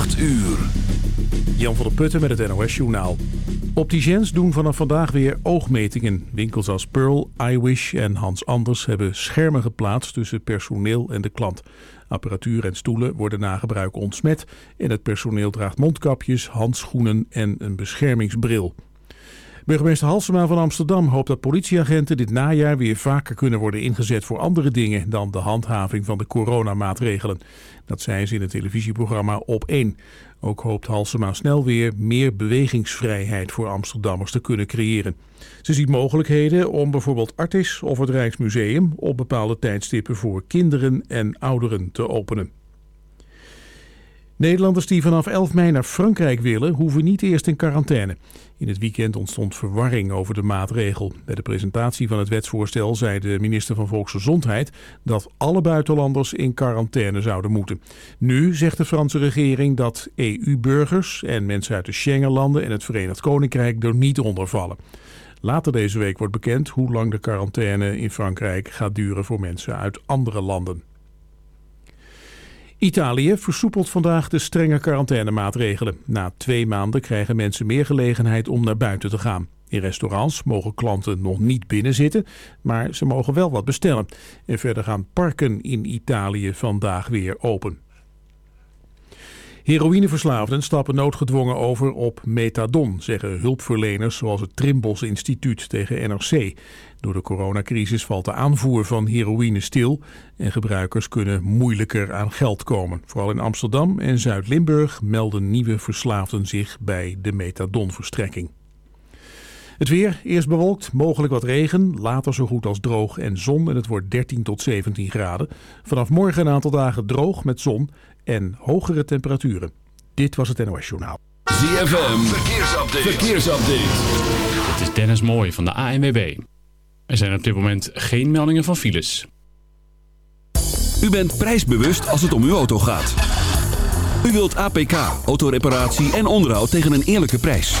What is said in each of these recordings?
8 uur. Jan van der Putten met het NOS Journaal. Opticiens doen vanaf vandaag weer oogmetingen. Winkels als Pearl, iWish en Hans Anders hebben schermen geplaatst tussen personeel en de klant. Apparatuur en stoelen worden na gebruik ontsmet en het personeel draagt mondkapjes, handschoenen en een beschermingsbril. Burgemeester Halsema van Amsterdam hoopt dat politieagenten dit najaar weer vaker kunnen worden ingezet voor andere dingen dan de handhaving van de coronamaatregelen. Dat zei ze in het televisieprogramma Op 1. Ook hoopt Halsema snel weer meer bewegingsvrijheid voor Amsterdammers te kunnen creëren. Ze ziet mogelijkheden om bijvoorbeeld Artis of het Rijksmuseum op bepaalde tijdstippen voor kinderen en ouderen te openen. Nederlanders die vanaf 11 mei naar Frankrijk willen, hoeven niet eerst in quarantaine. In het weekend ontstond verwarring over de maatregel. Bij de presentatie van het wetsvoorstel zei de minister van Volksgezondheid dat alle buitenlanders in quarantaine zouden moeten. Nu zegt de Franse regering dat EU-burgers en mensen uit de Schengenlanden en het Verenigd Koninkrijk er niet onder vallen. Later deze week wordt bekend hoe lang de quarantaine in Frankrijk gaat duren voor mensen uit andere landen. Italië versoepelt vandaag de strenge quarantainemaatregelen. Na twee maanden krijgen mensen meer gelegenheid om naar buiten te gaan. In restaurants mogen klanten nog niet binnenzitten, maar ze mogen wel wat bestellen. En verder gaan parken in Italië vandaag weer open. Heroïneverslaafden stappen noodgedwongen over op metadon, zeggen hulpverleners zoals het Trimbos Instituut tegen NRC. Door de coronacrisis valt de aanvoer van heroïne stil en gebruikers kunnen moeilijker aan geld komen. Vooral in Amsterdam en Zuid-Limburg melden nieuwe verslaafden zich bij de metadonverstrekking. Het weer, eerst bewolkt, mogelijk wat regen, later zo goed als droog en zon en het wordt 13 tot 17 graden. Vanaf morgen een aantal dagen droog met zon en hogere temperaturen. Dit was het NOS Journaal. ZFM, verkeersupdate. verkeersupdate. Het is Dennis Mooij van de ANWB. Er zijn op dit moment geen meldingen van files. U bent prijsbewust als het om uw auto gaat. U wilt APK, autoreparatie en onderhoud tegen een eerlijke prijs.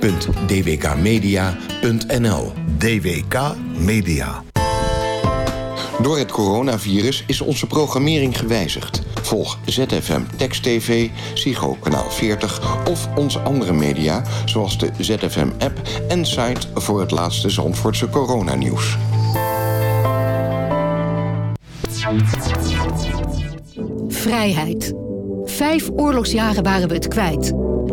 www.dwkmedia.nl DWK Media. Door het coronavirus is onze programmering gewijzigd. Volg ZFM Text TV, Psycho Kanaal 40 of onze andere media... zoals de ZFM-app en site voor het laatste Zandvoortse coronanieuws. Vrijheid. Vijf oorlogsjaren waren we het kwijt.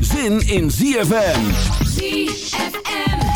zin in ZFM. ZFM.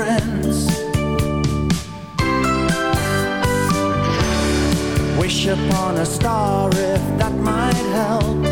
Friends. Wish upon a star if that might help.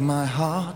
my heart.